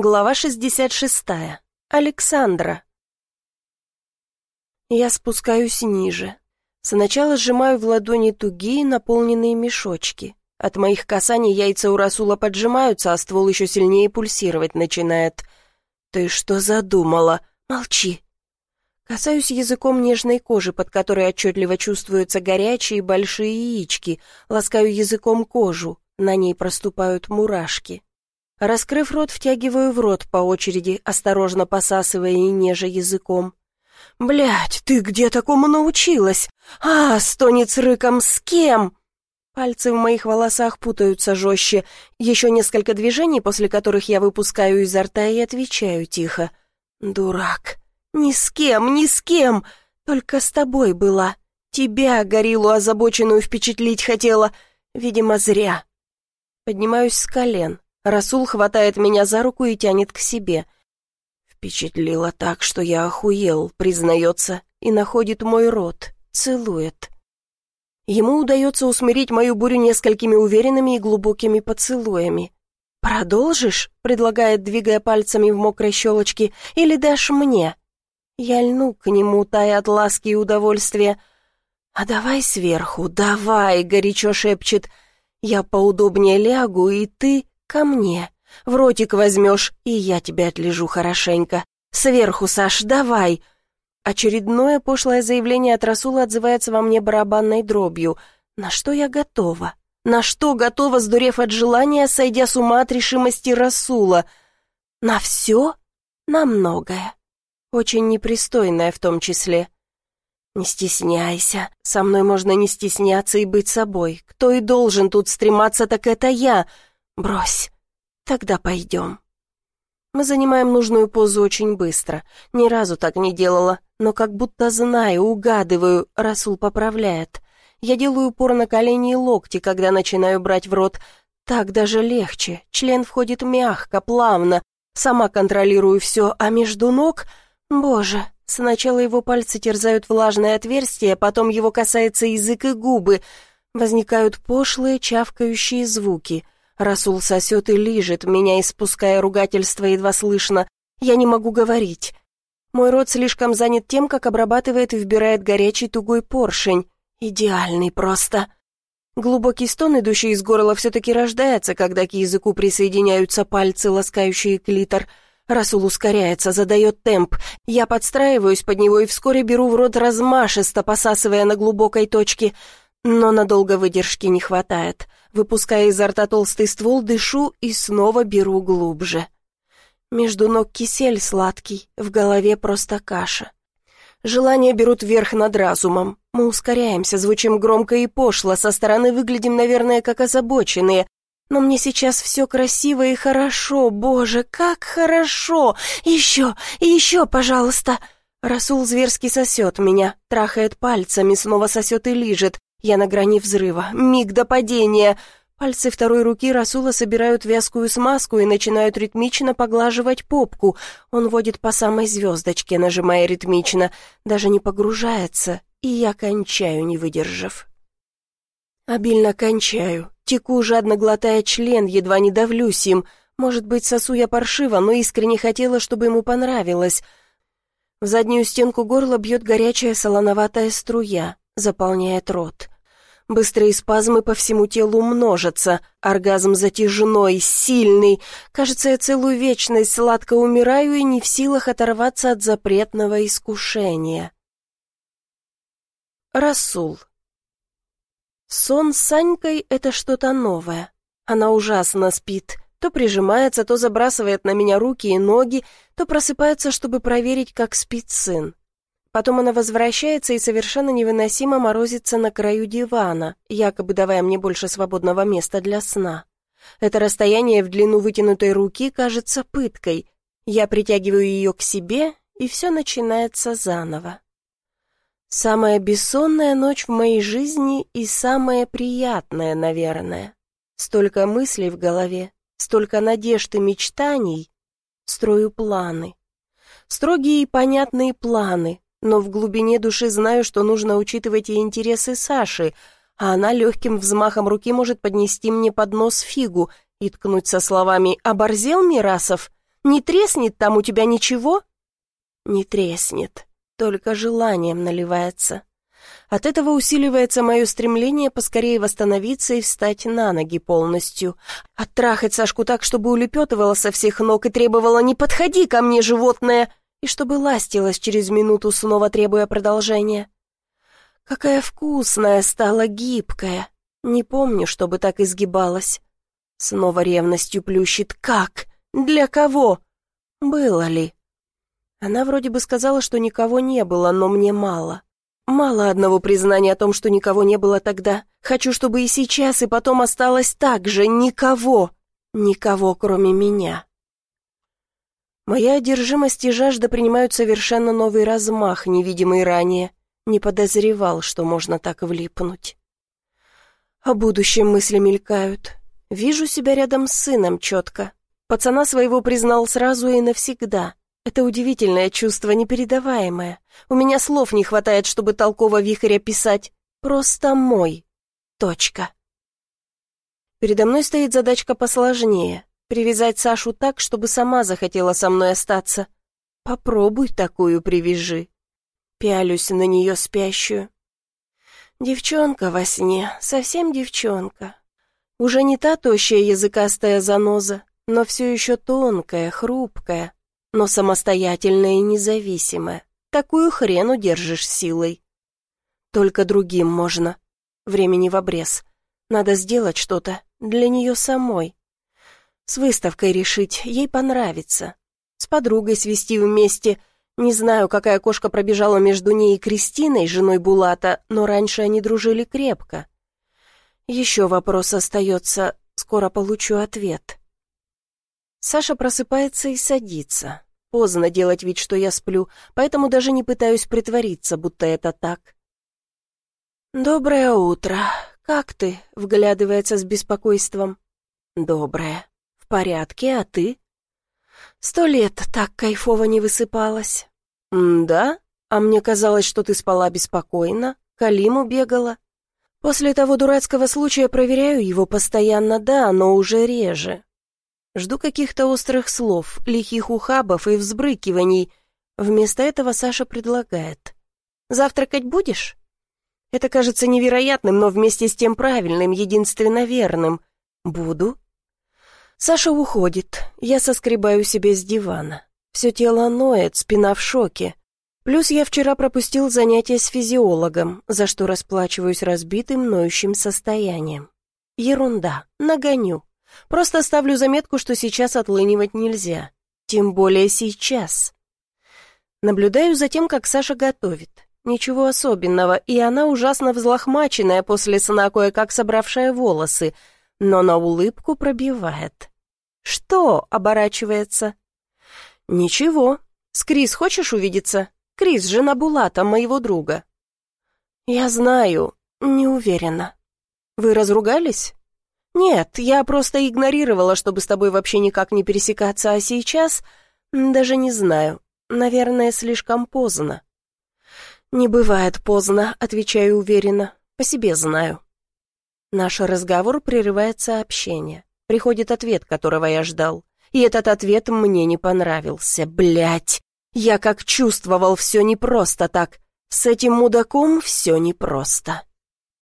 Глава 66. Александра. Я спускаюсь ниже. Сначала сжимаю в ладони тугие наполненные мешочки. От моих касаний яйца у Расула поджимаются, а ствол еще сильнее пульсировать начинает. «Ты что задумала? Молчи!» Касаюсь языком нежной кожи, под которой отчетливо чувствуются горячие большие яички, ласкаю языком кожу, на ней проступают мурашки. Раскрыв рот, втягиваю в рот по очереди, осторожно посасывая и нежа языком. «Блядь, ты где такому научилась? А, стонет с рыком, с кем?» Пальцы в моих волосах путаются жестче. Еще несколько движений, после которых я выпускаю изо рта и отвечаю тихо. «Дурак. Ни с кем, ни с кем. Только с тобой была. Тебя, гориллу озабоченную, впечатлить хотела. Видимо, зря». Поднимаюсь с колен. Расул хватает меня за руку и тянет к себе. Впечатлило так, что я охуел, признается, и находит мой рот, целует. Ему удается усмирить мою бурю несколькими уверенными и глубокими поцелуями. «Продолжишь?» — предлагает, двигая пальцами в мокрой щелочке. «Или дашь мне?» Я льну к нему, тая от ласки и удовольствия. «А давай сверху, давай!» — горячо шепчет. «Я поудобнее лягу, и ты ко мне. В ротик возьмешь, и я тебя отлежу хорошенько. Сверху, Саш, давай!» Очередное пошлое заявление от Расула отзывается во мне барабанной дробью. На что я готова? На что готова, сдурев от желания, сойдя с ума от решимости Расула? На все? На многое. Очень непристойное в том числе. Не стесняйся. Со мной можно не стесняться и быть собой. Кто и должен тут стрематься, так это я. Брось. Тогда пойдем. Мы занимаем нужную позу очень быстро. Ни разу так не делала, но как будто знаю, угадываю, Расул поправляет. Я делаю упор на колени и локти, когда начинаю брать в рот. Так даже легче. Член входит мягко, плавно. Сама контролирую все, а между ног... Боже, сначала его пальцы терзают влажное отверстие, потом его касается язык и губы. Возникают пошлые чавкающие звуки — Расул сосет и лижет меня, испуская ругательство едва слышно. Я не могу говорить. Мой рот слишком занят тем, как обрабатывает и вбирает горячий тугой поршень. Идеальный просто. Глубокий стон, идущий из горла, все-таки рождается, когда к языку присоединяются пальцы, ласкающие клитор. Расул ускоряется, задает темп. Я подстраиваюсь под него и вскоре беру в рот размашисто, посасывая на глубокой точке. Но надолго выдержки не хватает. Выпуская изо рта толстый ствол, дышу и снова беру глубже. Между ног кисель сладкий, в голове просто каша. Желания берут верх над разумом. Мы ускоряемся, звучим громко и пошло, со стороны выглядим, наверное, как озабоченные. Но мне сейчас все красиво и хорошо, боже, как хорошо! Еще, еще, пожалуйста!» Расул зверски сосет меня, трахает пальцами, снова сосет и лижет. Я на грани взрыва. Миг до падения. Пальцы второй руки Расула собирают вязкую смазку и начинают ритмично поглаживать попку. Он водит по самой звездочке, нажимая ритмично. Даже не погружается, и я кончаю, не выдержав. Обильно кончаю. Теку, жадно глотая член, едва не давлюсь им. Может быть, сосу я паршиво, но искренне хотела, чтобы ему понравилось. В заднюю стенку горла бьет горячая солоноватая струя заполняет рот. Быстрые спазмы по всему телу множатся, оргазм затяжной, сильный. Кажется, я целую вечность сладко умираю и не в силах оторваться от запретного искушения. Расул. Сон с Санькой — это что-то новое. Она ужасно спит, то прижимается, то забрасывает на меня руки и ноги, то просыпается, чтобы проверить, как спит сын. Потом она возвращается и совершенно невыносимо морозится на краю дивана, якобы давая мне больше свободного места для сна. Это расстояние в длину вытянутой руки кажется пыткой. Я притягиваю ее к себе, и все начинается заново. Самая бессонная ночь в моей жизни и самая приятная, наверное. Столько мыслей в голове, столько надежд и мечтаний. Строю планы. Строгие и понятные планы, но в глубине души знаю, что нужно учитывать и интересы Саши, а она легким взмахом руки может поднести мне под нос фигу и ткнуть со словами «Оборзел Мирасов?» Не треснет там у тебя ничего?» «Не треснет, только желанием наливается». От этого усиливается мое стремление поскорее восстановиться и встать на ноги полностью. Оттрахать Сашку так, чтобы улепетывала со всех ног и требовала «не подходи ко мне, животное!» И чтобы ластилась через минуту, снова требуя продолжения. Какая вкусная стала, гибкая. Не помню, чтобы так изгибалась. Снова ревностью плющит. Как? Для кого? Было ли? Она вроде бы сказала, что никого не было, но мне мало. Мало одного признания о том, что никого не было тогда. Хочу, чтобы и сейчас, и потом осталось так же. Никого. Никого, кроме меня. Моя одержимость и жажда принимают совершенно новый размах, невидимый ранее. Не подозревал, что можно так влипнуть. О будущем мысли мелькают. Вижу себя рядом с сыном четко. Пацана своего признал сразу и навсегда. Это удивительное чувство, непередаваемое. У меня слов не хватает, чтобы толково вихрь писать. Просто мой. Точка. Передо мной стоит задачка посложнее. Привязать Сашу так, чтобы сама захотела со мной остаться. Попробуй такую привяжи. Пялюсь на нее спящую. Девчонка во сне, совсем девчонка. Уже не та тощая языкастая заноза, но все еще тонкая, хрупкая, но самостоятельная и независимая. Такую хрен удержишь силой. Только другим можно. Времени в обрез. Надо сделать что-то для нее самой. С выставкой решить, ей понравится. С подругой свести вместе. Не знаю, какая кошка пробежала между ней и Кристиной, женой Булата, но раньше они дружили крепко. Еще вопрос остается, скоро получу ответ. Саша просыпается и садится. Поздно делать вид, что я сплю, поэтому даже не пытаюсь притвориться, будто это так. «Доброе утро. Как ты?» — вглядывается с беспокойством. «Доброе. Порядке, а ты?» «Сто лет так кайфово не высыпалась». «Да? А мне казалось, что ты спала беспокойно, Калиму бегала». После того дурацкого случая проверяю его постоянно, да, но уже реже. Жду каких-то острых слов, лихих ухабов и взбрыкиваний. Вместо этого Саша предлагает. «Завтракать будешь?» Это кажется невероятным, но вместе с тем правильным, единственно верным. «Буду». Саша уходит. Я соскребаю себе с дивана. Все тело ноет, спина в шоке. Плюс я вчера пропустил занятие с физиологом, за что расплачиваюсь разбитым, ноющим состоянием. Ерунда, нагоню. Просто ставлю заметку, что сейчас отлынивать нельзя. Тем более сейчас. Наблюдаю за тем, как Саша готовит. Ничего особенного, и она ужасно взлохмаченная после сна, кое-как собравшая волосы, но на улыбку пробивает. «Что?» — оборачивается. «Ничего. С Крис хочешь увидеться? Крис, жена Булата, моего друга». «Я знаю. Не уверена. Вы разругались?» «Нет, я просто игнорировала, чтобы с тобой вообще никак не пересекаться, а сейчас... Даже не знаю. Наверное, слишком поздно». «Не бывает поздно», — отвечаю уверенно. «По себе знаю». Наш разговор прерывает сообщение. Приходит ответ, которого я ждал. И этот ответ мне не понравился. Блять! Я как чувствовал, все не просто так. С этим мудаком все непросто.